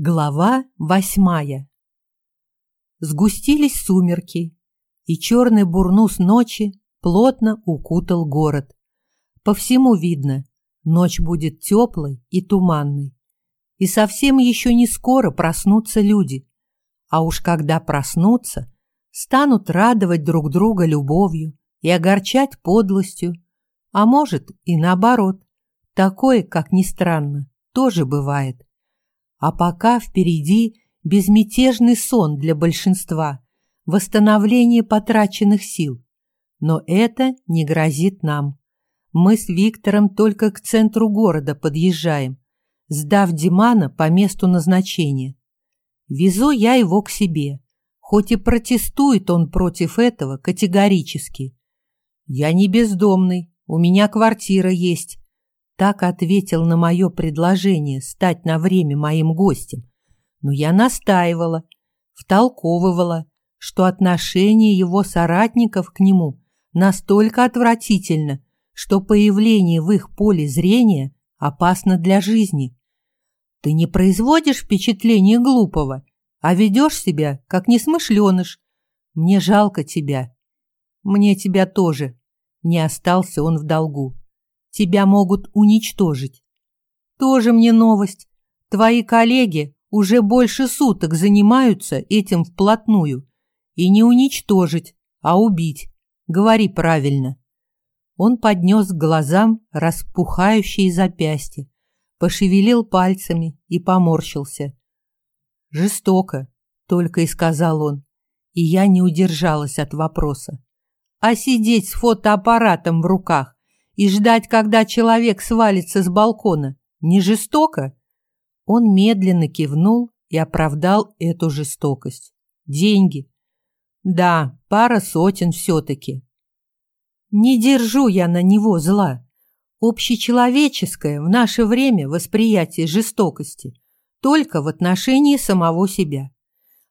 Глава восьмая Сгустились сумерки, и черный бурнус ночи плотно укутал город. По всему видно, ночь будет теплой и туманной. И совсем еще не скоро проснутся люди. А уж когда проснутся, станут радовать друг друга любовью и огорчать подлостью. А может и наоборот. Такое, как ни странно, тоже бывает. А пока впереди безмятежный сон для большинства, восстановление потраченных сил. Но это не грозит нам. Мы с Виктором только к центру города подъезжаем, сдав Димана по месту назначения. Везу я его к себе, хоть и протестует он против этого категорически. «Я не бездомный, у меня квартира есть», так ответил на мое предложение стать на время моим гостем. Но я настаивала, втолковывала, что отношение его соратников к нему настолько отвратительно, что появление в их поле зрения опасно для жизни. Ты не производишь впечатление глупого, а ведешь себя, как несмышленыш. Мне жалко тебя. Мне тебя тоже. Не остался он в долгу тебя могут уничтожить. Тоже мне новость. Твои коллеги уже больше суток занимаются этим вплотную. И не уничтожить, а убить. Говори правильно. Он поднес к глазам распухающие запястья, пошевелил пальцами и поморщился. «Жестоко», — только и сказал он, и я не удержалась от вопроса. «А сидеть с фотоаппаратом в руках и ждать, когда человек свалится с балкона, не жестоко? Он медленно кивнул и оправдал эту жестокость. Деньги. Да, пара сотен все-таки. Не держу я на него зла. Общечеловеческое в наше время восприятие жестокости только в отношении самого себя.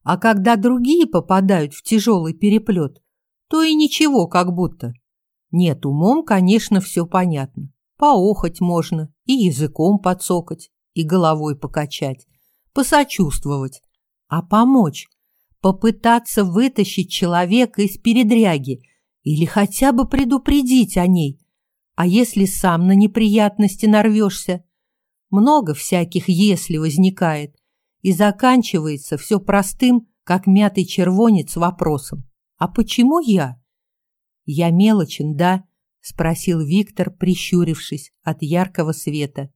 А когда другие попадают в тяжелый переплет, то и ничего как будто – нет, умом, конечно, все понятно. Поохоть можно, и языком подсокать, и головой покачать, посочувствовать. А помочь? Попытаться вытащить человека из передряги или хотя бы предупредить о ней. А если сам на неприятности нарвешься? Много всяких «если» возникает, и заканчивается все простым, как мятый червонец, вопросом. А почему я? «Я мелочен, да?» — спросил Виктор, прищурившись от яркого света.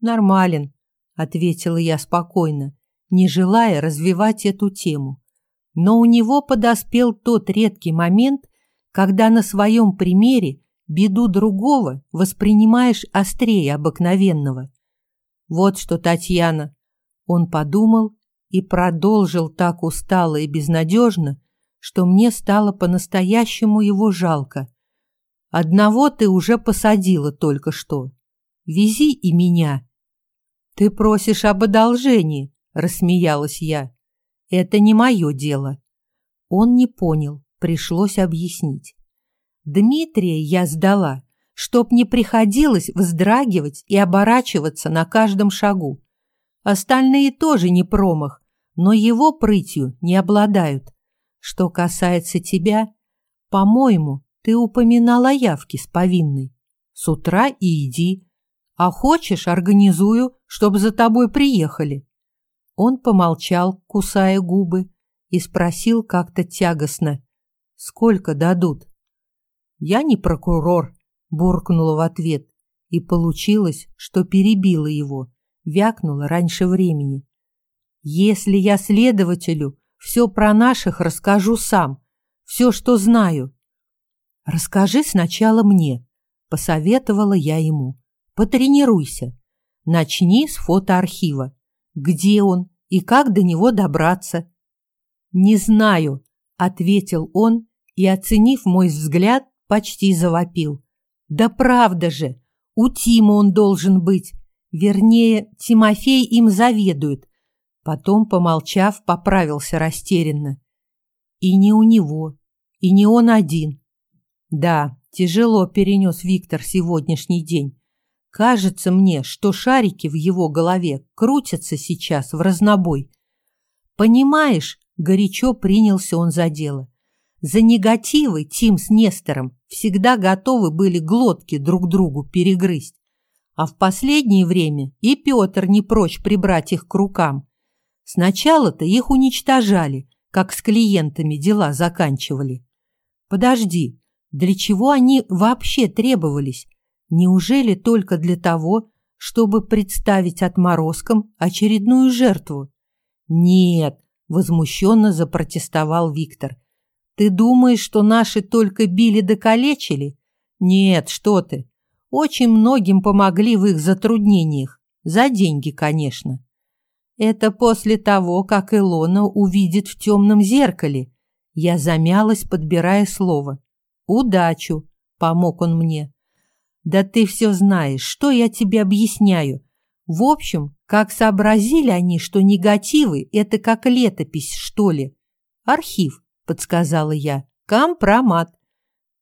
«Нормален», — ответила я спокойно, не желая развивать эту тему. Но у него подоспел тот редкий момент, когда на своем примере беду другого воспринимаешь острее обыкновенного. Вот что, Татьяна, он подумал и продолжил так устало и безнадежно, что мне стало по-настоящему его жалко. Одного ты уже посадила только что. Вези и меня. Ты просишь об одолжении, рассмеялась я. Это не мое дело. Он не понял, пришлось объяснить. Дмитрия я сдала, чтоб не приходилось вздрагивать и оборачиваться на каждом шагу. Остальные тоже не промах, но его прытью не обладают. Что касается тебя, по-моему, ты упоминала явки с повинной. С утра и иди. А хочешь, организую, чтобы за тобой приехали. Он помолчал, кусая губы, и спросил как-то тягостно. Сколько дадут? Я не прокурор, буркнула в ответ, и получилось, что перебила его, вякнула раньше времени. Если я следователю все про наших расскажу сам, все, что знаю. Расскажи сначала мне, посоветовала я ему. Потренируйся. Начни с фотоархива. Где он и как до него добраться? Не знаю, ответил он и, оценив мой взгляд, почти завопил. Да правда же, у Тима он должен быть. Вернее, Тимофей им заведует, Потом, помолчав, поправился растерянно. И не у него, и не он один. Да, тяжело перенес Виктор сегодняшний день. Кажется мне, что шарики в его голове крутятся сейчас в разнобой. Понимаешь, горячо принялся он за дело. За негативы Тим с Нестором всегда готовы были глотки друг другу перегрызть. А в последнее время и Петр не прочь прибрать их к рукам. Сначала-то их уничтожали, как с клиентами дела заканчивали. Подожди, для чего они вообще требовались? Неужели только для того, чтобы представить отморозкам очередную жертву? Нет, возмущенно запротестовал Виктор. Ты думаешь, что наши только били да калечили? Нет, что ты. Очень многим помогли в их затруднениях. За деньги, конечно. Это после того, как Илона увидит в темном зеркале. Я замялась, подбирая слово. «Удачу!» — помог он мне. «Да ты все знаешь, что я тебе объясняю. В общем, как сообразили они, что негативы — это как летопись, что ли? Архив, — подсказала я. Компромат.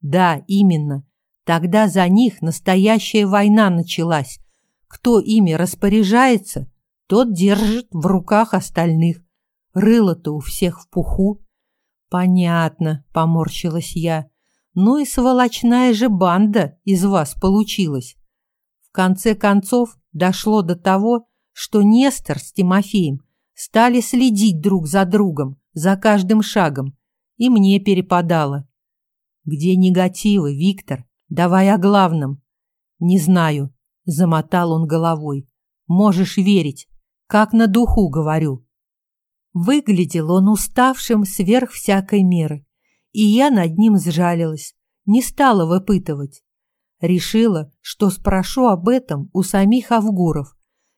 Да, именно. Тогда за них настоящая война началась. Кто ими распоряжается, тот держит в руках остальных. Рыло-то у всех в пуху. Понятно, поморщилась я. Ну и сволочная же банда из вас получилась. В конце концов дошло до того, что Нестор с Тимофеем стали следить друг за другом, за каждым шагом, и мне перепадало. Где негативы, Виктор? Давай о главном. Не знаю, замотал он головой. Можешь верить, как на духу говорю. Выглядел он уставшим сверх всякой меры, и я над ним сжалилась, не стала выпытывать. Решила, что спрошу об этом у самих Авгуров,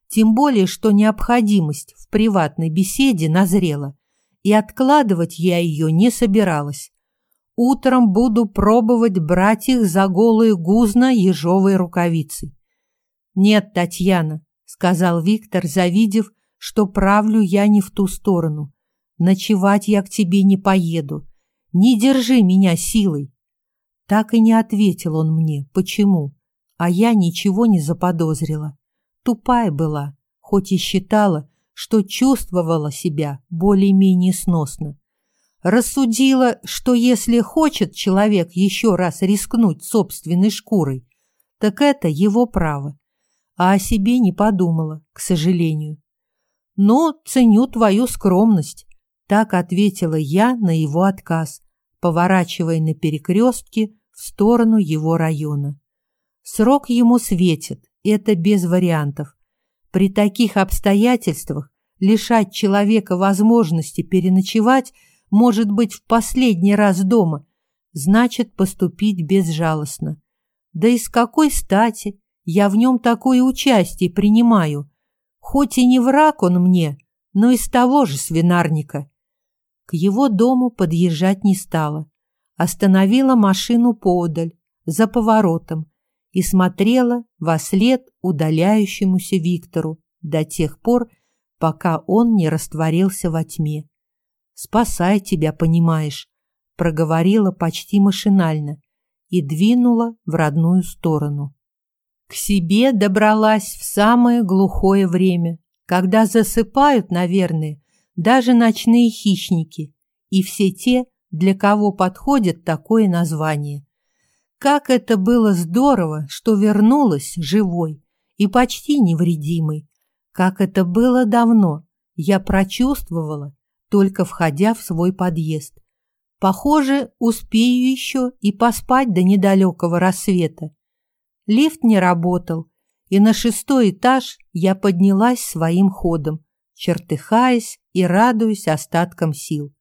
тем более, что необходимость в приватной беседе назрела, и откладывать я ее не собиралась. Утром буду пробовать брать их за голые гузна ежовой рукавицей. «Нет, Татьяна», — сказал Виктор, завидев, что правлю я не в ту сторону. «Ночевать я к тебе не поеду. Не держи меня силой». Так и не ответил он мне, почему, а я ничего не заподозрила. Тупая была, хоть и считала, что чувствовала себя более-менее сносно. Рассудила, что если хочет человек еще раз рискнуть собственной шкурой, так это его право, а о себе не подумала, к сожалению. «Но ценю твою скромность», — так ответила я на его отказ, поворачивая на перекрестке в сторону его района. Срок ему светит, это без вариантов. При таких обстоятельствах лишать человека возможности переночевать – может быть в последний раз дома, значит поступить безжалостно. Да и с какой стати я в нем такое участие принимаю? Хоть и не враг он мне, но из того же свинарника. К его дому подъезжать не стала. Остановила машину поодаль, за поворотом, и смотрела во след удаляющемуся Виктору до тех пор, пока он не растворился во тьме. «Спасай тебя, понимаешь», — проговорила почти машинально и двинула в родную сторону. К себе добралась в самое глухое время, когда засыпают, наверное, даже ночные хищники и все те, для кого подходит такое название. Как это было здорово, что вернулась живой и почти невредимой. Как это было давно, я прочувствовала, только входя в свой подъезд. Похоже, успею еще и поспать до недалекого рассвета. Лифт не работал, и на шестой этаж я поднялась своим ходом, чертыхаясь и радуясь остаткам сил.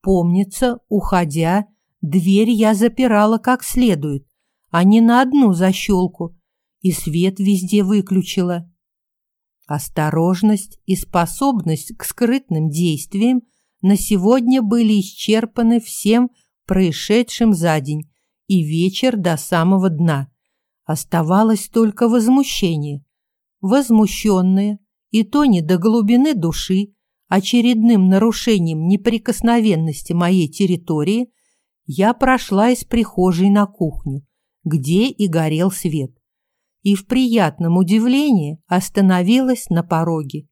Помнится, уходя, дверь я запирала как следует, а не на одну защелку, и свет везде выключила. Осторожность и способность к скрытным действиям на сегодня были исчерпаны всем происшедшим за день и вечер до самого дна. Оставалось только возмущение. Возмущенное, и то не до глубины души, очередным нарушением неприкосновенности моей территории, я прошла из прихожей на кухню, где и горел свет и в приятном удивлении остановилась на пороге.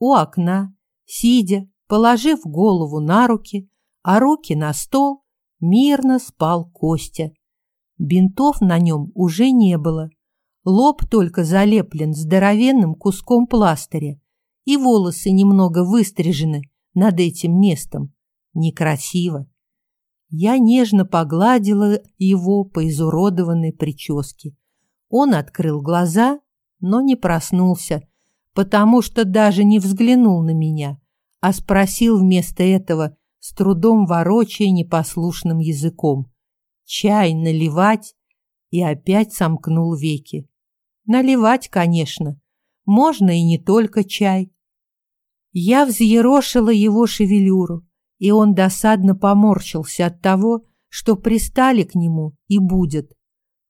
У окна, сидя, положив голову на руки, а руки на стол, мирно спал Костя. Бинтов на нем уже не было. Лоб только залеплен здоровенным куском пластыря, и волосы немного выстрижены над этим местом. Некрасиво. Я нежно погладила его по изуродованной прическе. Он открыл глаза, но не проснулся, потому что даже не взглянул на меня, а спросил вместо этого, с трудом ворочая непослушным языком, «Чай наливать?» и опять сомкнул веки. Наливать, конечно. Можно и не только чай. Я взъерошила его шевелюру, и он досадно поморщился от того, что пристали к нему и будет.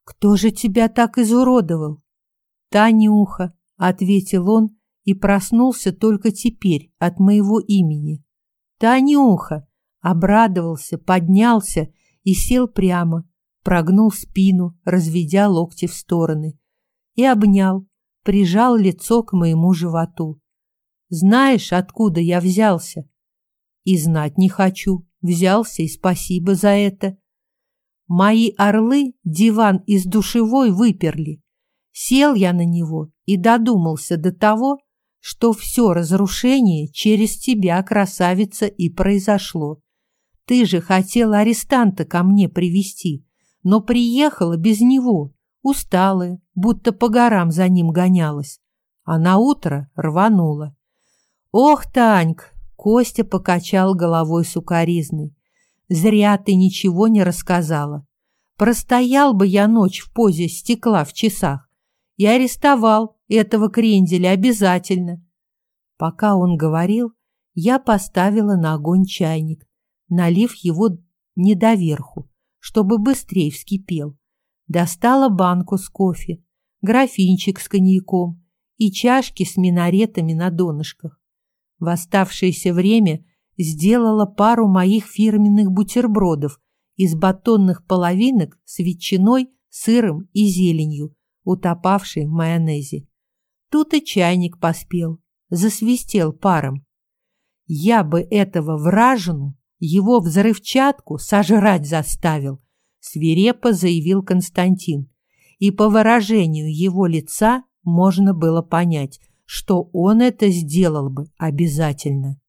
«Кто же тебя так изуродовал?» «Танюха», — ответил он и проснулся только теперь от моего имени. «Танюха!» — обрадовался, поднялся и сел прямо, прогнул спину, разведя локти в стороны и обнял, прижал лицо к моему животу. Знаешь, откуда я взялся? И знать не хочу. Взялся, и спасибо за это. Мои орлы диван из душевой выперли. Сел я на него и додумался до того, что все разрушение через тебя, красавица, и произошло. Ты же хотела арестанта ко мне привести, но приехала без него усталая, будто по горам за ним гонялась, а на утро рванула. «Ох, Таньк!» — Костя покачал головой сукоризной. «Зря ты ничего не рассказала. Простоял бы я ночь в позе стекла в часах и арестовал этого кренделя обязательно». Пока он говорил, я поставила на огонь чайник, налив его не доверху, чтобы быстрее вскипел достала банку с кофе, графинчик с коньяком и чашки с минаретами на донышках. В оставшееся время сделала пару моих фирменных бутербродов из батонных половинок с ветчиной, сыром и зеленью, утопавшей в майонезе. Тут и чайник поспел, засвистел паром. Я бы этого вражину, его взрывчатку сожрать заставил, свирепо заявил Константин, и по выражению его лица можно было понять, что он это сделал бы обязательно.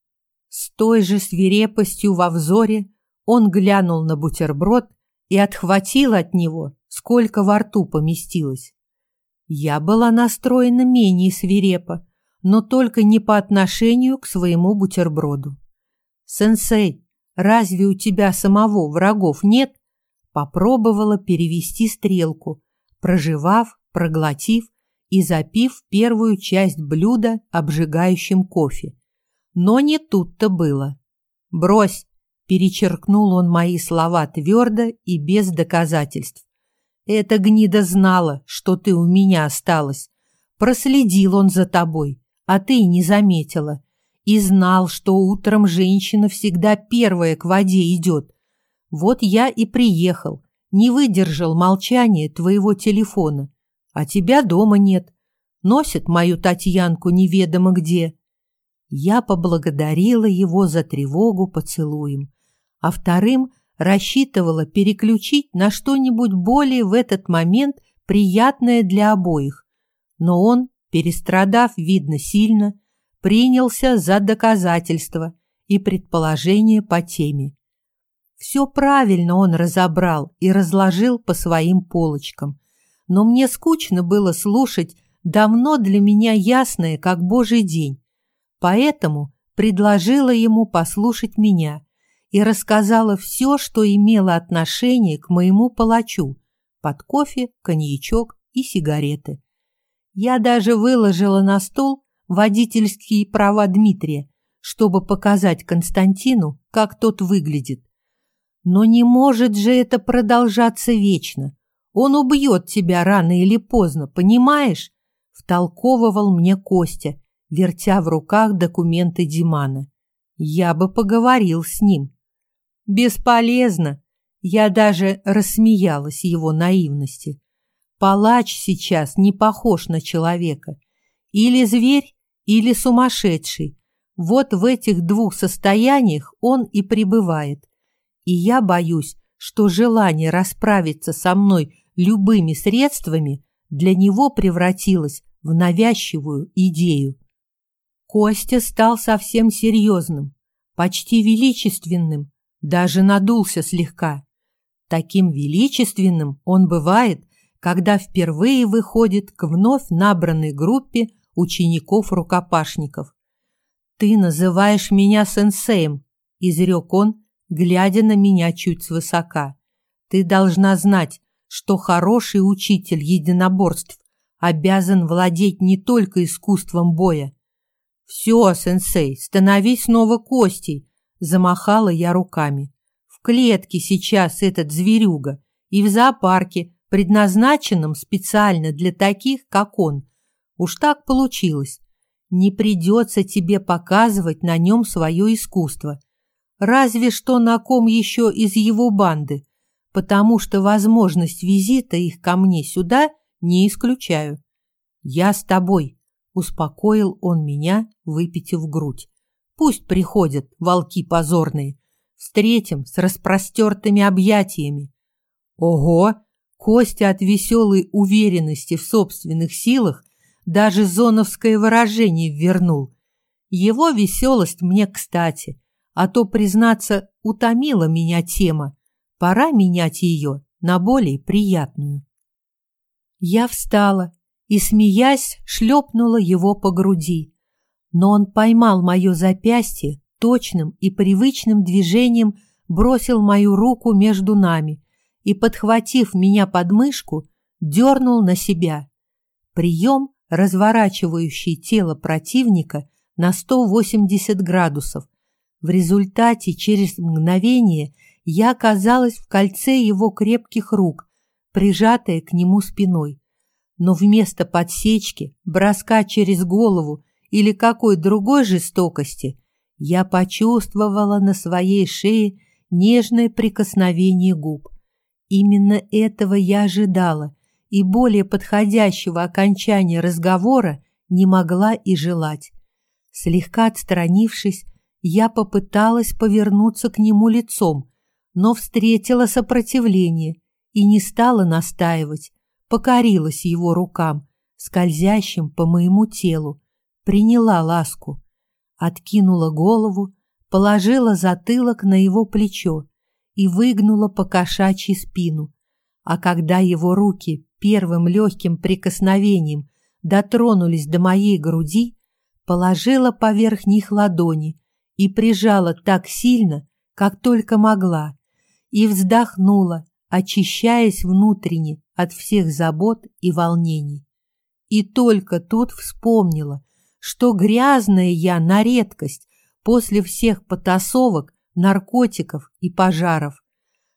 С той же свирепостью во взоре он глянул на бутерброд и отхватил от него, сколько во рту поместилось. Я была настроена менее свирепо, но только не по отношению к своему бутерброду. «Сенсей, разве у тебя самого врагов нет?» попробовала перевести стрелку, проживав, проглотив и запив первую часть блюда обжигающим кофе. Но не тут-то было. «Брось!» – перечеркнул он мои слова твердо и без доказательств. «Эта гнида знала, что ты у меня осталась. Проследил он за тобой, а ты не заметила. И знал, что утром женщина всегда первая к воде идет, вот я и приехал, не выдержал молчания твоего телефона, а тебя дома нет. Носит мою Татьянку неведомо где. Я поблагодарила его за тревогу поцелуем, а вторым рассчитывала переключить на что-нибудь более в этот момент приятное для обоих. Но он, перестрадав, видно, сильно, принялся за доказательства и предположения по теме. Все правильно он разобрал и разложил по своим полочкам. Но мне скучно было слушать давно для меня ясное, как божий день. Поэтому предложила ему послушать меня и рассказала все, что имело отношение к моему палачу под кофе, коньячок и сигареты. Я даже выложила на стол водительские права Дмитрия, чтобы показать Константину, как тот выглядит. Но не может же это продолжаться вечно. Он убьет тебя рано или поздно, понимаешь? Втолковывал мне Костя, вертя в руках документы Димана. Я бы поговорил с ним. Бесполезно. Я даже рассмеялась его наивности. Палач сейчас не похож на человека. Или зверь, или сумасшедший. Вот в этих двух состояниях он и пребывает. И я боюсь, что желание расправиться со мной любыми средствами для него превратилось в навязчивую идею. Костя стал совсем серьезным, почти величественным, даже надулся слегка. Таким величественным он бывает, когда впервые выходит к вновь набранной группе учеников-рукопашников. «Ты называешь меня сенсеем», — изрек он, глядя на меня чуть свысока. «Ты должна знать, что хороший учитель единоборств обязан владеть не только искусством боя. «Все, сенсей, становись снова Костей!» – замахала я руками. «В клетке сейчас этот зверюга и в зоопарке, предназначенном специально для таких, как он. Уж так получилось. Не придется тебе показывать на нем свое искусство. Разве что на ком еще из его банды, потому что возможность визита их ко мне сюда не исключаю. Я с тобой, успокоил он меня, выпитив грудь. Пусть приходят волки позорные. Встретим с распростертыми объятиями. Ого! Костя от веселой уверенности в собственных силах даже зоновское выражение вернул. Его веселость мне кстати, а то, признаться, утомила меня тема. Пора менять ее на более приятную. Я встала и, смеясь, шлепнула его по груди. Но он поймал мое запястье, точным и привычным движением бросил мою руку между нами и, подхватив меня под мышку, дернул на себя. Прием, разворачивающий тело противника на 180 градусов. В результате через мгновение я оказалась в кольце его крепких рук, прижатая к нему спиной. Но вместо подсечки, броска через голову или какой другой жестокости, я почувствовала на своей шее нежное прикосновение губ. Именно этого я ожидала, и более подходящего окончания разговора не могла и желать. Слегка отстранившись, я попыталась повернуться к нему лицом, но встретила сопротивление и не стала настаивать, покорилась его рукам, скользящим по моему телу, приняла ласку, откинула голову, положила затылок на его плечо и выгнула по кошачьи спину. А когда его руки первым легким прикосновением дотронулись до моей груди, положила поверх них ладони и прижала так сильно, как только могла, и вздохнула, очищаясь внутренне от всех забот и волнений. И только тут вспомнила, что грязная я на редкость после всех потасовок, наркотиков и пожаров.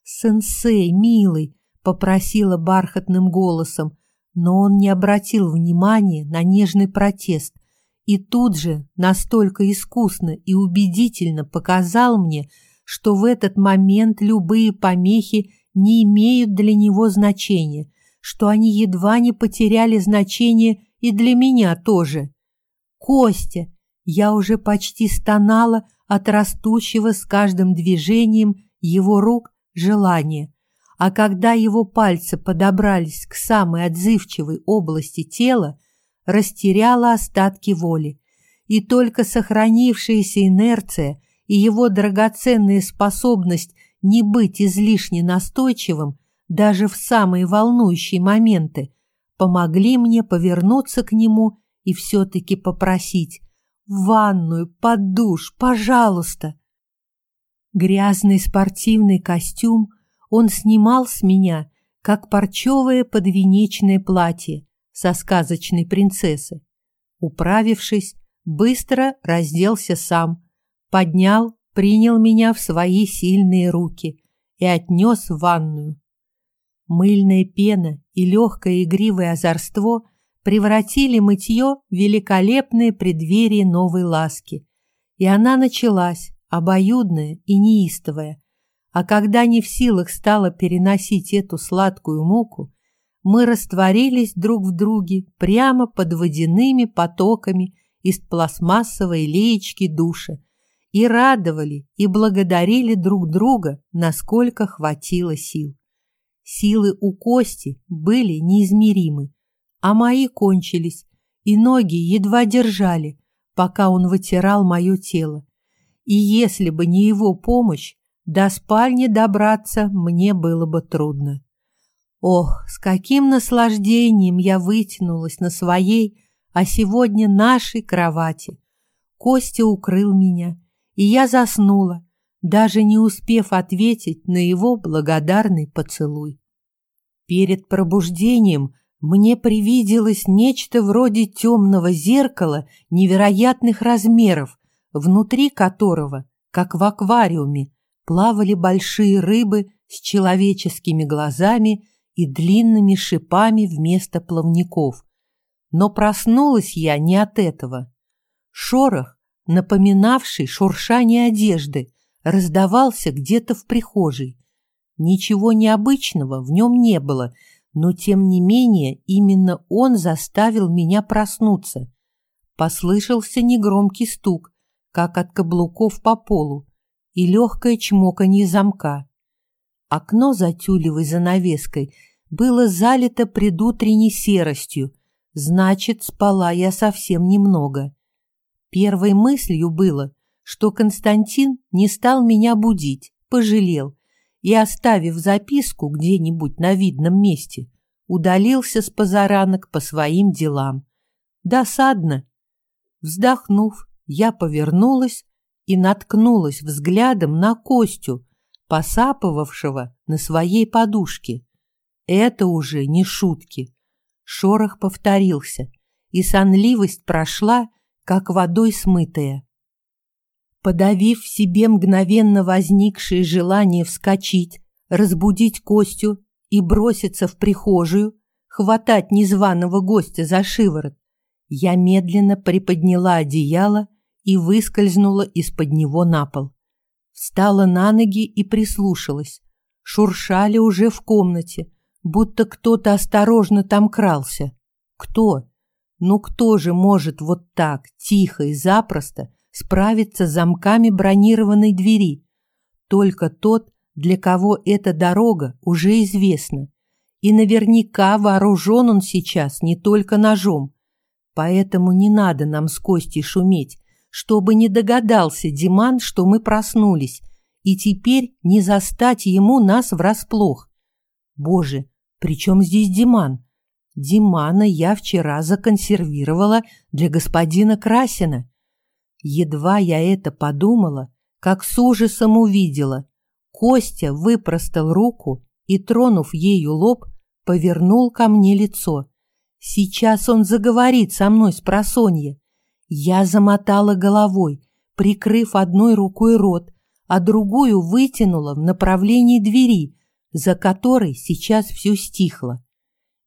«Сенсей, милый!» — попросила бархатным голосом, но он не обратил внимания на нежный протест и тут же настолько искусно и убедительно показал мне, что в этот момент любые помехи не имеют для него значения, что они едва не потеряли значение и для меня тоже. Костя, я уже почти стонала от растущего с каждым движением его рук желания, а когда его пальцы подобрались к самой отзывчивой области тела, растеряла остатки воли, и только сохранившаяся инерция и его драгоценная способность не быть излишне настойчивым даже в самые волнующие моменты, помогли мне повернуться к нему и все-таки попросить «В ванную, под душ, пожалуйста!» Грязный спортивный костюм он снимал с меня, как парчевое подвенечное платье со сказочной принцессы. Управившись, быстро разделся сам, поднял принял меня в свои сильные руки и отнес в ванную. Мыльная пена и легкое игривое озорство превратили мытье в великолепное преддверие новой ласки, и она началась, обоюдная и неистовая, а когда не в силах стала переносить эту сладкую муку, мы растворились друг в друге прямо под водяными потоками из пластмассовой леечки душа и радовали и благодарили друг друга, насколько хватило сил. Силы у Кости были неизмеримы, а мои кончились, и ноги едва держали, пока он вытирал мое тело. И если бы не его помощь, до спальни добраться мне было бы трудно. Ох, с каким наслаждением я вытянулась на своей, а сегодня нашей кровати. Костя укрыл меня, и я заснула, даже не успев ответить на его благодарный поцелуй. Перед пробуждением мне привиделось нечто вроде темного зеркала невероятных размеров, внутри которого, как в аквариуме, плавали большие рыбы с человеческими глазами и длинными шипами вместо плавников. Но проснулась я не от этого. Шорох, напоминавший шуршание одежды, раздавался где-то в прихожей. Ничего необычного в нем не было, но тем не менее именно он заставил меня проснуться. Послышался негромкий стук, как от каблуков по полу, и легкое чмоканье замка. Окно за тюлевой занавеской было залито предутренней серостью, значит, спала я совсем немного. Первой мыслью было, что Константин не стал меня будить, пожалел, и, оставив записку где-нибудь на видном месте, удалился с позаранок по своим делам. Досадно. Вздохнув, я повернулась и наткнулась взглядом на Костю, посапывавшего на своей подушке. Это уже не шутки. Шорох повторился, и сонливость прошла, как водой смытая. Подавив в себе мгновенно возникшее желание вскочить, разбудить Костю и броситься в прихожую, хватать незваного гостя за шиворот, я медленно приподняла одеяло и выскользнула из-под него на пол. Встала на ноги и прислушалась. Шуршали уже в комнате, будто кто-то осторожно там крался. Кто? Ну кто же может вот так, тихо и запросто справиться с замками бронированной двери? Только тот, для кого эта дорога уже известна. И наверняка вооружен он сейчас не только ножом. Поэтому не надо нам с Костей шуметь, чтобы не догадался Диман, что мы проснулись, и теперь не застать ему нас врасплох. Боже, при чем здесь Диман? Димана я вчера законсервировала для господина Красина. Едва я это подумала, как с ужасом увидела. Костя выпростал руку и, тронув ею лоб, повернул ко мне лицо. Сейчас он заговорит со мной с просонья. Я замотала головой, прикрыв одной рукой рот, а другую вытянула в направлении двери, за которой сейчас все стихло.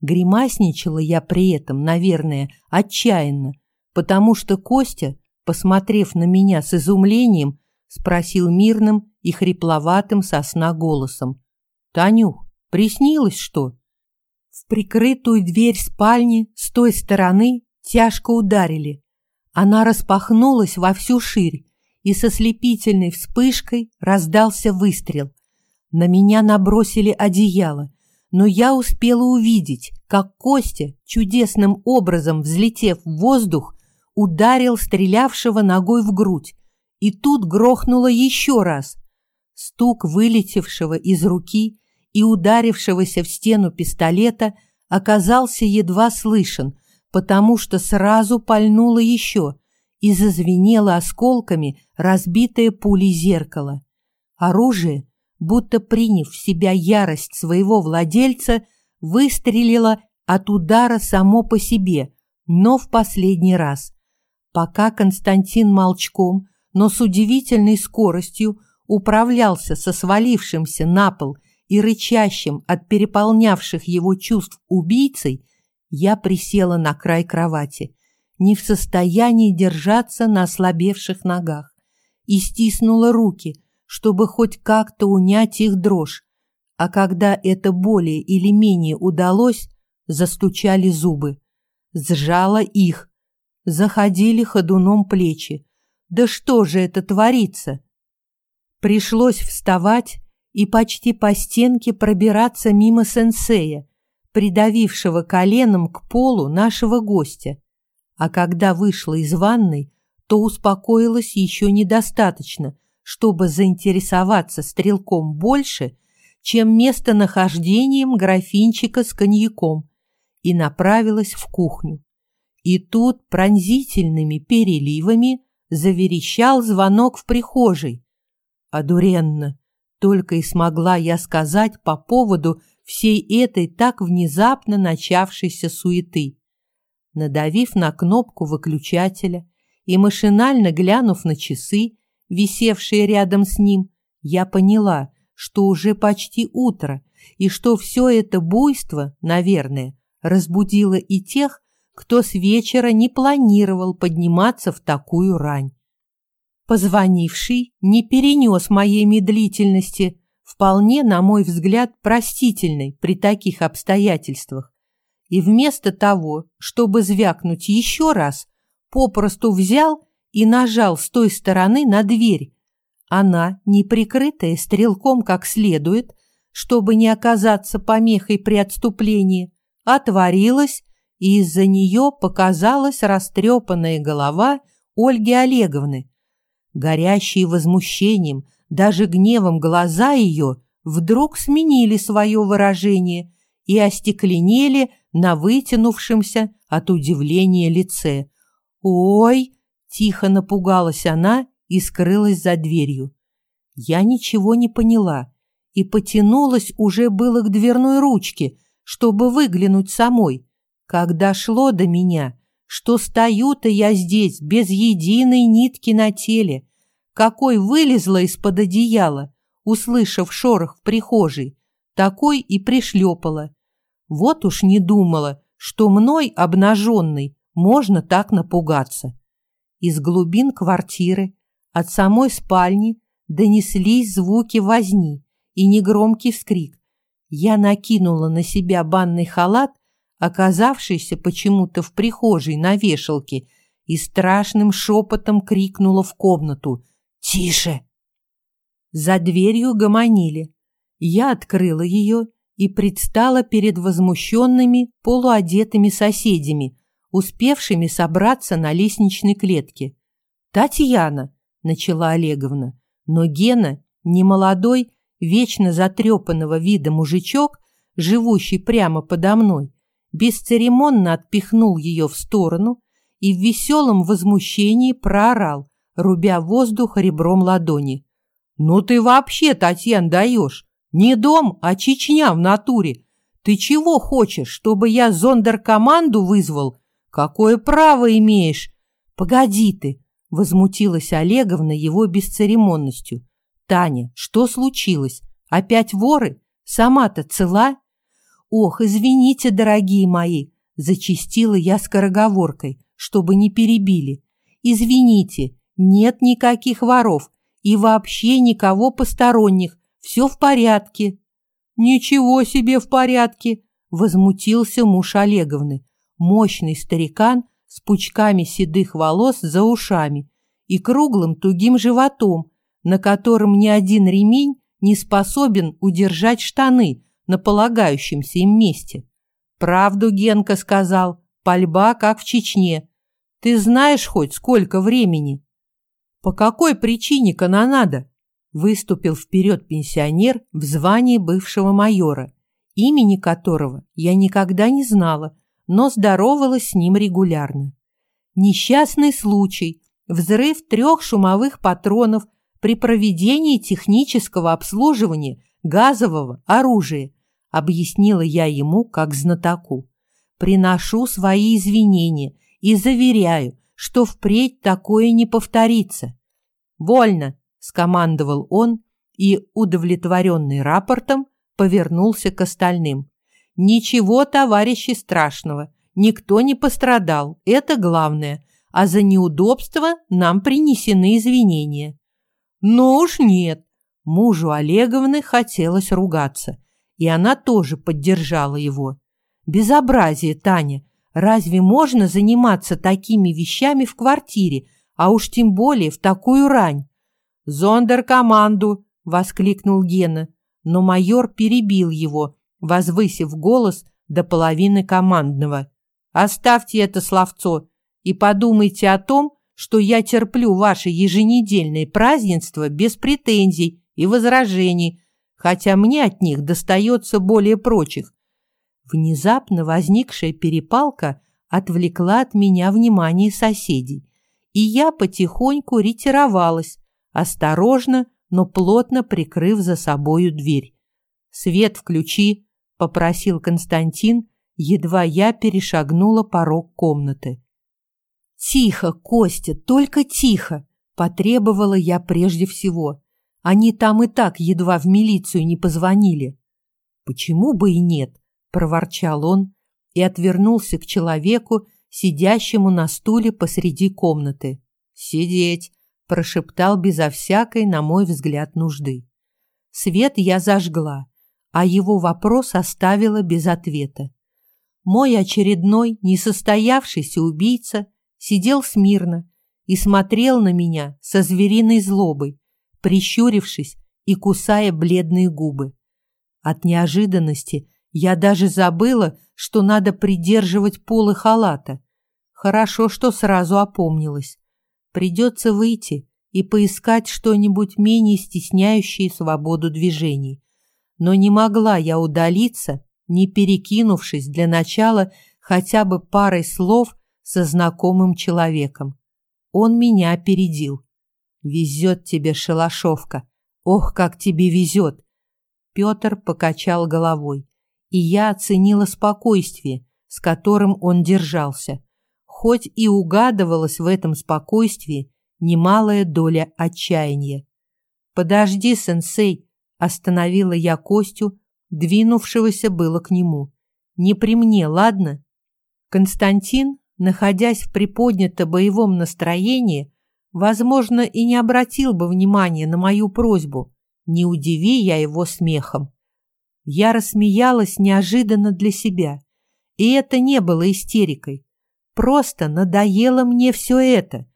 Гримасничала я при этом, наверное, отчаянно, потому что Костя, посмотрев на меня с изумлением, спросил мирным и хрипловатым сосна голосом. «Танюх, приснилось что?» В прикрытую дверь спальни с той стороны тяжко ударили. Она распахнулась во всю ширь, и со слепительной вспышкой раздался выстрел. На меня набросили одеяло, но я успела увидеть, как Костя, чудесным образом взлетев в воздух, ударил стрелявшего ногой в грудь, и тут грохнуло еще раз. Стук вылетевшего из руки и ударившегося в стену пистолета оказался едва слышен, потому что сразу пальнуло еще и зазвенело осколками разбитое пулей зеркало. Оружие, будто приняв в себя ярость своего владельца, выстрелило от удара само по себе, но в последний раз. Пока Константин молчком, но с удивительной скоростью управлялся со свалившимся на пол и рычащим от переполнявших его чувств убийцей, я присела на край кровати, не в состоянии держаться на ослабевших ногах, и стиснула руки, чтобы хоть как-то унять их дрожь. А когда это более или менее удалось, застучали зубы. Сжала их. Заходили ходуном плечи. Да что же это творится? Пришлось вставать и почти по стенке пробираться мимо сенсея, придавившего коленом к полу нашего гостя. А когда вышла из ванной, то успокоилась еще недостаточно, чтобы заинтересоваться стрелком больше, чем местонахождением графинчика с коньяком, и направилась в кухню. И тут пронзительными переливами заверещал звонок в прихожей. Одуренно, только и смогла я сказать по поводу всей этой так внезапно начавшейся суеты. Надавив на кнопку выключателя и машинально глянув на часы, висевшие рядом с ним, я поняла, что уже почти утро, и что все это буйство, наверное, разбудило и тех, кто с вечера не планировал подниматься в такую рань. Позвонивший не перенес моей медлительности, вполне, на мой взгляд, простительной при таких обстоятельствах, и вместо того, чтобы звякнуть еще раз, попросту взял и нажал с той стороны на дверь, она, не прикрытая стрелком как следует, чтобы не оказаться помехой при отступлении, отворилась, и из-за нее показалась растрепанная голова Ольги Олеговны. Горящие возмущением, даже гневом глаза ее вдруг сменили свое выражение и остекленели на вытянувшемся от удивления лице. «Ой!» — тихо напугалась она и скрылась за дверью. Я ничего не поняла и потянулась уже было к дверной ручке, чтобы выглянуть самой, когда шло до меня, что стою-то я здесь без единой нитки на теле, какой вылезла из-под одеяла, услышав шорох в прихожей, такой и пришлепала. Вот уж не думала, что мной, обнаженной, можно так напугаться. Из глубин квартиры от самой спальни донеслись звуки возни и негромкий вскрик. Я накинула на себя банный халат, оказавшийся почему-то в прихожей на вешалке, и страшным шепотом крикнула в комнату «Тише!». За дверью гомонили. Я открыла ее и предстала перед возмущенными полуодетыми соседями, успевшими собраться на лестничной клетке. «Татьяна!» начала Олеговна. Но Гена, немолодой, вечно затрепанного вида мужичок, живущий прямо подо мной, бесцеремонно отпихнул ее в сторону и в веселом возмущении проорал, рубя воздух ребром ладони. «Ну ты вообще, Татьян, даешь! Не дом, а Чечня в натуре! Ты чего хочешь, чтобы я зондеркоманду вызвал? Какое право имеешь? Погоди ты, Возмутилась Олеговна его бесцеремонностью. «Таня, что случилось? Опять воры? Сама-то цела?» «Ох, извините, дорогие мои!» Зачистила я скороговоркой, чтобы не перебили. «Извините, нет никаких воров и вообще никого посторонних. Все в порядке». «Ничего себе в порядке!» Возмутился муж Олеговны. Мощный старикан с пучками седых волос за ушами и круглым тугим животом, на котором ни один ремень не способен удержать штаны на полагающемся им месте. Правду Генка сказал, пальба как в Чечне. Ты знаешь хоть сколько времени? По какой причине канонада? Выступил вперед пенсионер в звании бывшего майора, имени которого я никогда не знала, но здоровалась с ним регулярно. Несчастный случай, взрыв трех шумовых патронов при проведении технического обслуживания газового оружия, объяснила я ему как знатоку. Приношу свои извинения и заверяю, что впредь такое не повторится. «Вольно!» – скомандовал он и, удовлетворенный рапортом, повернулся к остальным. Ничего, товарищи, страшного. Никто не пострадал, это главное. А за неудобства нам принесены извинения. Ну уж нет. Мужу Олеговны хотелось ругаться, и она тоже поддержала его. Безобразие, Таня. Разве можно заниматься такими вещами в квартире, а уж тем более в такую рань? «Зондеркоманду!» — воскликнул Гена, но майор перебил его, возвысив голос до половины командного. «Оставьте это словцо и подумайте о том, что я терплю ваше еженедельное празднество без претензий и возражений, хотя мне от них достается более прочих. Внезапно возникшая перепалка отвлекла от меня внимание соседей, и я потихоньку ретировалась, осторожно, но плотно прикрыв за собою дверь. «Свет включи», — попросил Константин, едва я перешагнула порог комнаты. «Тихо, Костя, только тихо!» — потребовала я прежде всего. Они там и так едва в милицию не позвонили. «Почему бы и нет?» — проворчал он и отвернулся к человеку, сидящему на стуле посреди комнаты. «Сидеть!» — прошептал безо всякой, на мой взгляд, нужды. Свет я зажгла, а его вопрос оставила без ответа. Мой очередной несостоявшийся убийца сидел смирно и смотрел на меня со звериной злобой, прищурившись и кусая бледные губы. От неожиданности я даже забыла, что надо придерживать полы халата. Хорошо, что сразу опомнилась. Придется выйти и поискать что-нибудь менее стесняющее свободу движений. Но не могла я удалиться, не перекинувшись для начала хотя бы парой слов со знакомым человеком. Он меня опередил. «Везет тебе, шалашовка! Ох, как тебе везет!» Петр покачал головой, и я оценила спокойствие, с которым он держался. Хоть и угадывалась в этом спокойствии немалая доля отчаяния. «Подожди, сенсей!» – остановила я Костю, двинувшегося было к нему. «Не при мне, ладно?» Константин находясь в приподнято-боевом настроении, возможно, и не обратил бы внимания на мою просьбу, не удиви я его смехом. Я рассмеялась неожиданно для себя, и это не было истерикой. Просто надоело мне все это.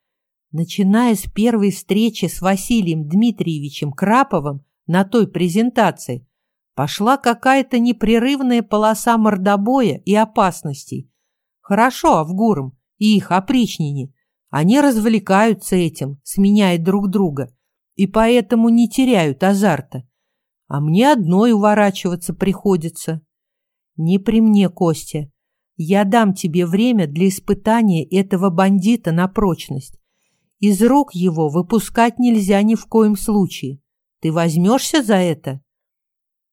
Начиная с первой встречи с Василием Дмитриевичем Краповым на той презентации, пошла какая-то непрерывная полоса мордобоя и опасностей, Хорошо Авгурам и их опричнине. Они развлекаются этим, сменяя друг друга, и поэтому не теряют азарта. А мне одной уворачиваться приходится. Не при мне, Костя. Я дам тебе время для испытания этого бандита на прочность. Из рук его выпускать нельзя ни в коем случае. Ты возьмешься за это?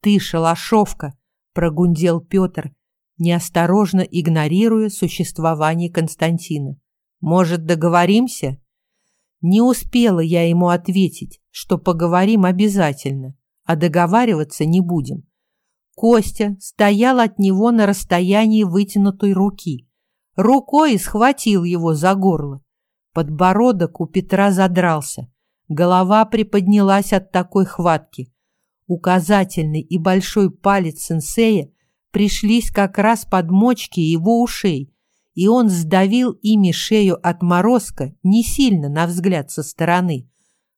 Ты шалашовка, прогундел Петр, неосторожно игнорируя существование Константина. «Может, договоримся?» Не успела я ему ответить, что поговорим обязательно, а договариваться не будем. Костя стоял от него на расстоянии вытянутой руки. Рукой схватил его за горло. Подбородок у Петра задрался. Голова приподнялась от такой хватки. Указательный и большой палец сенсея пришлись как раз под мочки его ушей, и он сдавил ими шею отморозка не сильно на взгляд со стороны.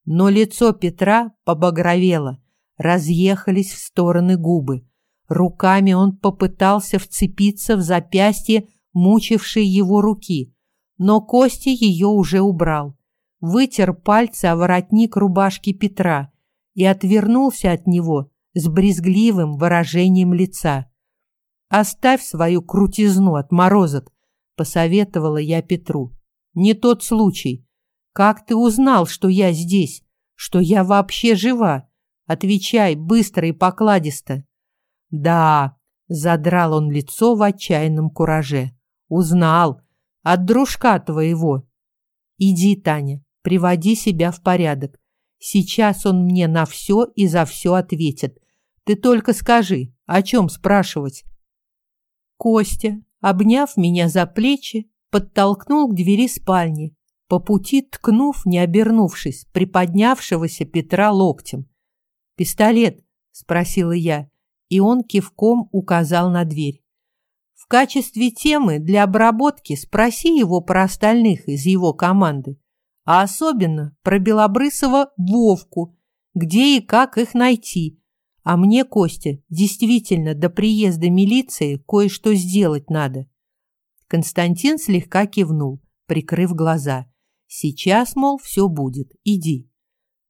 Но лицо Петра побагровело, разъехались в стороны губы. Руками он попытался вцепиться в запястье мучившей его руки, но Костя ее уже убрал. Вытер пальцы о воротник рубашки Петра и отвернулся от него с брезгливым выражением лица. «Оставь свою крутизну, отморозок», — посоветовала я Петру. «Не тот случай. Как ты узнал, что я здесь? Что я вообще жива? Отвечай быстро и покладисто». «Да», — задрал он лицо в отчаянном кураже. «Узнал. От дружка твоего». «Иди, Таня, приводи себя в порядок. Сейчас он мне на все и за все ответит. Ты только скажи, о чем спрашивать?» Костя, обняв меня за плечи, подтолкнул к двери спальни, по пути ткнув, не обернувшись, приподнявшегося Петра локтем. «Пистолет?» — спросила я, и он кивком указал на дверь. В качестве темы для обработки спроси его про остальных из его команды, а особенно про Белобрысова Вовку, где и как их найти. А мне, Костя, действительно до приезда милиции кое-что сделать надо. Константин слегка кивнул, прикрыв глаза. Сейчас, мол, все будет, иди.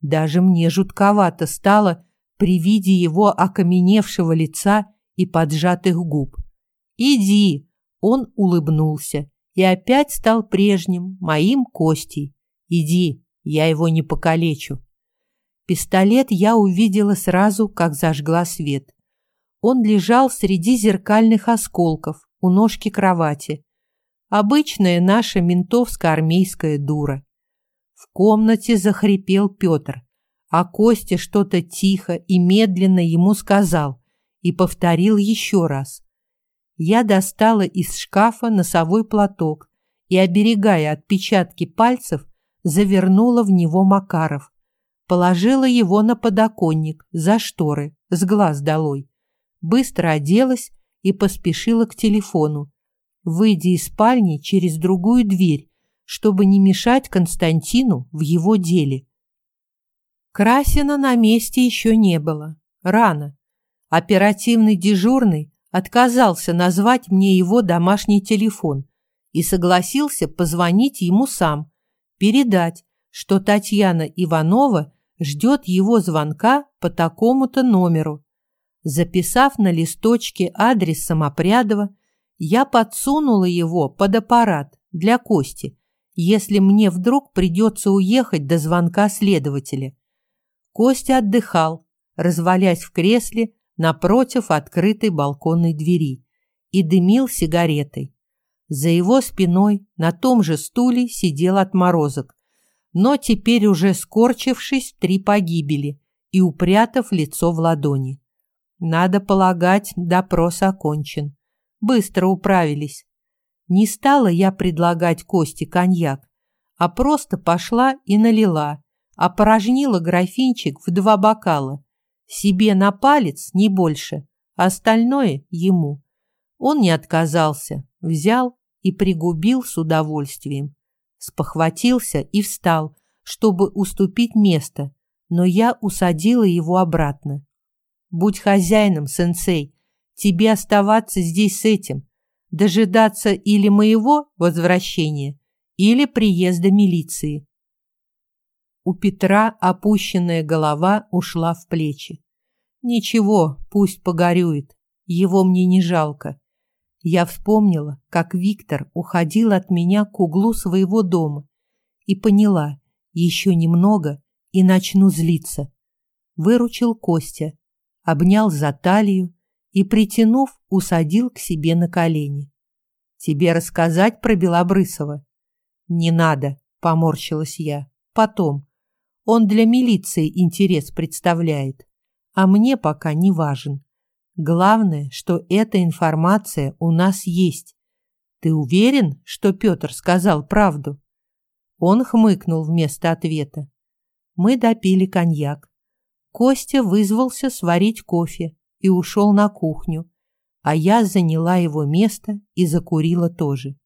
Даже мне жутковато стало при виде его окаменевшего лица и поджатых губ. «Иди!» Он улыбнулся и опять стал прежним, моим Костей. «Иди, я его не покалечу». Пистолет я увидела сразу, как зажгла свет. Он лежал среди зеркальных осколков у ножки кровати. Обычная наша ментовско-армейская дура. В комнате захрипел Петр, а Костя что-то тихо и медленно ему сказал и повторил еще раз. Я достала из шкафа носовой платок и, оберегая отпечатки пальцев, завернула в него Макаров. Положила его на подоконник, за шторы, с глаз долой. Быстро оделась и поспешила к телефону. Выйдя из спальни через другую дверь, чтобы не мешать Константину в его деле. Красина на месте еще не было. Рано. Оперативный дежурный отказался назвать мне его домашний телефон и согласился позвонить ему сам, передать, что Татьяна Иванова ждет его звонка по такому-то номеру. Записав на листочке адрес Самопрядова, я подсунула его под аппарат для Кости, если мне вдруг придется уехать до звонка следователя. Костя отдыхал, развалясь в кресле напротив открытой балконной двери и дымил сигаретой. За его спиной на том же стуле сидел отморозок, но теперь уже скорчившись три погибели и упрятав лицо в ладони. Надо полагать, допрос окончен. Быстро управились. Не стала я предлагать Косте коньяк, а просто пошла и налила, опорожнила графинчик в два бокала. Себе на палец, не больше, остальное ему. Он не отказался, взял и пригубил с удовольствием. Спохватился и встал, чтобы уступить место, но я усадила его обратно. «Будь хозяином, сенсей, тебе оставаться здесь с этим, дожидаться или моего возвращения, или приезда милиции. У Петра опущенная голова ушла в плечи. Ничего, пусть погорюет, его мне не жалко. Я вспомнила, как Виктор уходил от меня к углу своего дома и поняла, еще немного и начну злиться. Выручил Костя, обнял за талию и, притянув, усадил к себе на колени. «Тебе рассказать про Белобрысова?» «Не надо», — поморщилась я. «Потом. Он для милиции интерес представляет, а мне пока не важен. Главное, что эта информация у нас есть. Ты уверен, что Петр сказал правду?» Он хмыкнул вместо ответа. Мы допили коньяк. Костя вызвался сварить кофе и ушел на кухню, а я заняла его место и закурила тоже.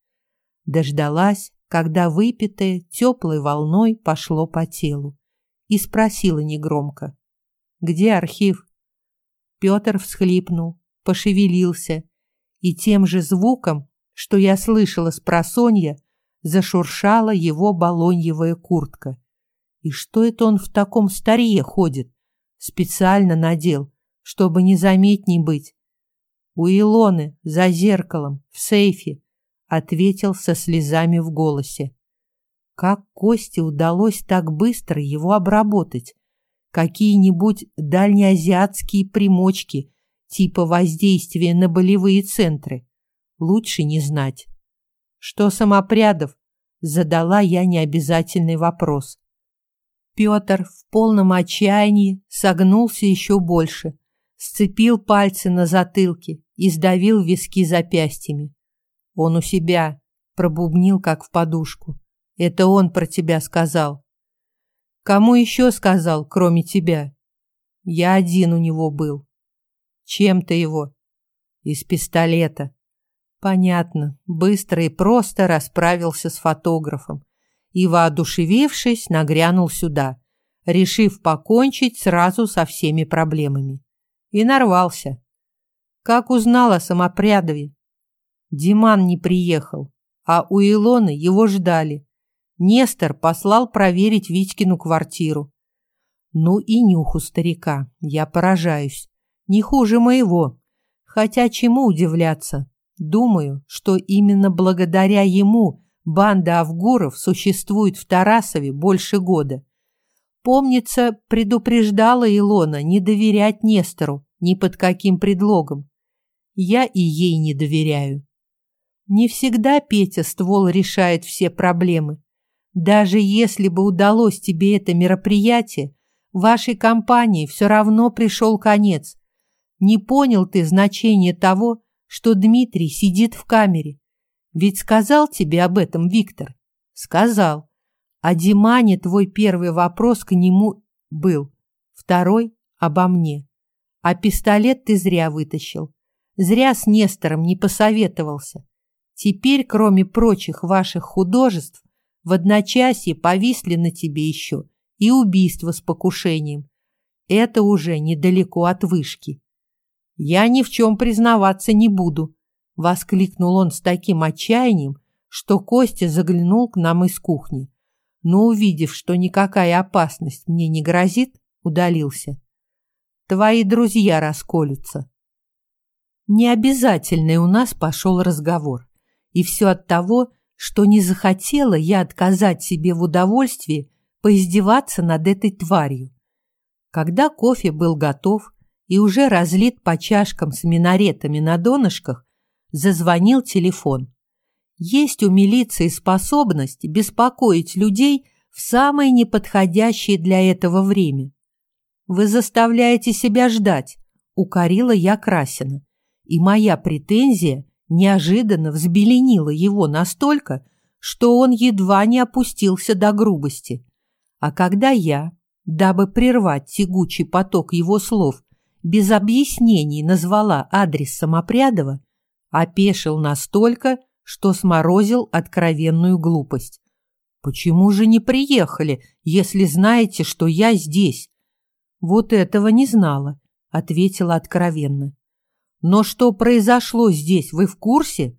Дождалась, когда выпитое теплой волной пошло по телу, и спросила негромко, «Где архив?» Петр всхлипнул, пошевелился, и тем же звуком, что я слышала с просонья, зашуршала его балоньевая куртка. И что это он в таком старье ходит? Специально надел, чтобы незаметней быть. У Илоны за зеркалом в сейфе, ответил со слезами в голосе. Как Косте удалось так быстро его обработать? Какие-нибудь дальнеазиатские примочки типа воздействия на болевые центры? Лучше не знать. Что самопрядов? Задала я необязательный вопрос. Петр в полном отчаянии согнулся еще больше, сцепил пальцы на затылке и сдавил виски запястьями. Он у себя пробубнил, как в подушку. Это он про тебя сказал. Кому еще сказал, кроме тебя? Я один у него был. Чем ты его? Из пистолета. Понятно, быстро и просто расправился с фотографом и, воодушевившись, нагрянул сюда, решив покончить сразу со всеми проблемами. И нарвался. Как узнал о Самопрядове? Диман не приехал, а у Илоны его ждали. Нестор послал проверить Витькину квартиру. Ну и нюх у старика, я поражаюсь. Не хуже моего. Хотя чему удивляться? Думаю, что именно благодаря ему банда Авгуров существует в Тарасове больше года. Помнится, предупреждала Илона не доверять Нестору ни под каким предлогом. Я и ей не доверяю. Не всегда, Петя, ствол решает все проблемы. Даже если бы удалось тебе это мероприятие, вашей компании все равно пришел конец. Не понял ты значение того, что Дмитрий сидит в камере. Ведь сказал тебе об этом Виктор? Сказал. А Димане твой первый вопрос к нему был. Второй — обо мне. А пистолет ты зря вытащил. Зря с Нестором не посоветовался. Теперь, кроме прочих ваших художеств, в одночасье повисли на тебе еще и убийство с покушением. Это уже недалеко от вышки. Я ни в чем признаваться не буду, воскликнул он с таким отчаянием, что Костя заглянул к нам из кухни, но увидев, что никакая опасность мне не грозит, удалился. Твои друзья расколются. Необязательный у нас пошел разговор, и все от того, что не захотела я отказать себе в удовольствии поиздеваться над этой тварью. Когда кофе был готов и уже разлит по чашкам с минаретами на донышках, зазвонил телефон. Есть у милиции способность беспокоить людей в самое неподходящее для этого время. «Вы заставляете себя ждать», — укорила я Красина, и моя претензия неожиданно взбеленила его настолько, что он едва не опустился до грубости. А когда я, дабы прервать тягучий поток его слов, без объяснений назвала адрес Самопрядова, опешил настолько, что сморозил откровенную глупость. «Почему же не приехали, если знаете, что я здесь?» «Вот этого не знала», — ответила откровенно. Но что произошло здесь, вы в курсе?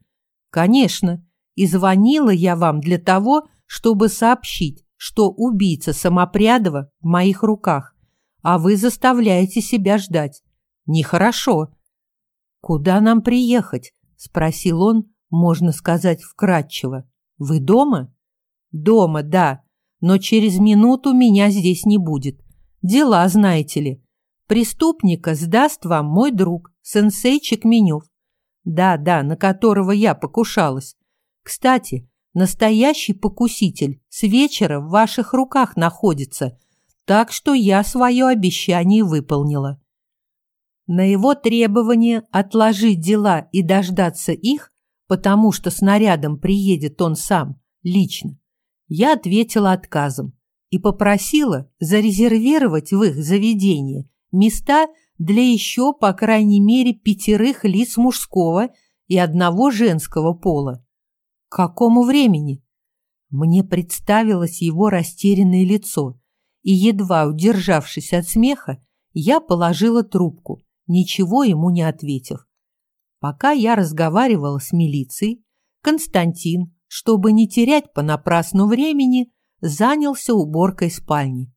Конечно, и звонила я вам для того, чтобы сообщить, что убийца Самопрядова в моих руках, а вы заставляете себя ждать. Нехорошо. Куда нам приехать? спросил он, можно сказать, вкратчиво. Вы дома? Дома, да, но через минуту меня здесь не будет. Дела, знаете ли. Преступника сдаст вам мой друг, сенсей Чекменев. Да, да, на которого я покушалась. Кстати, настоящий покуситель с вечера в ваших руках находится, так что я свое обещание выполнила. На его требование отложить дела и дождаться их, потому что снарядом приедет он сам, лично, я ответила отказом и попросила зарезервировать в их заведении места для еще, по крайней мере, пятерых лиц мужского и одного женского пола. К какому времени? Мне представилось его растерянное лицо, и, едва удержавшись от смеха, я положила трубку, ничего ему не ответив. Пока я разговаривала с милицией, Константин, чтобы не терять понапрасну времени, занялся уборкой спальни.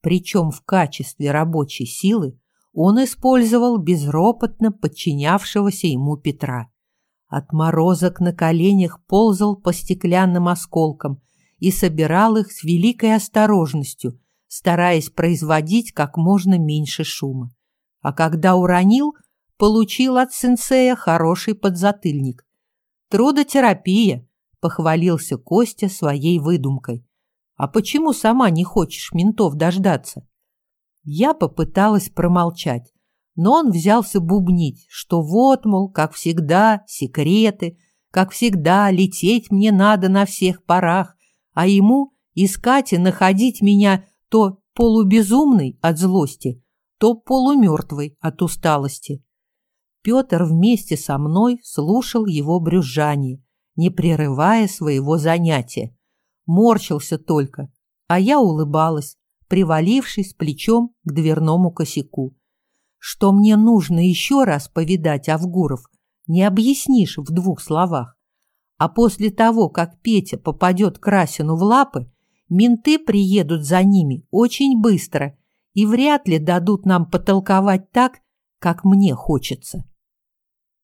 Причем в качестве рабочей силы он использовал безропотно подчинявшегося ему Петра. Отморозок на коленях ползал по стеклянным осколкам и собирал их с великой осторожностью, стараясь производить как можно меньше шума. А когда уронил, получил от сенсея хороший подзатыльник. «Трудотерапия», — похвалился Костя своей выдумкой. «А почему сама не хочешь ментов дождаться?» Я попыталась промолчать, но он взялся бубнить, что вот, мол, как всегда, секреты, как всегда, лететь мне надо на всех парах, а ему искать и находить меня то полубезумный от злости, то полумертвый от усталости. Петр вместе со мной слушал его брюзжание, не прерывая своего занятия. Морщился только, а я улыбалась, привалившись плечом к дверному косяку. Что мне нужно еще раз повидать Авгуров, не объяснишь в двух словах. А после того, как Петя попадет Красину в лапы, менты приедут за ними очень быстро и вряд ли дадут нам потолковать так, как мне хочется.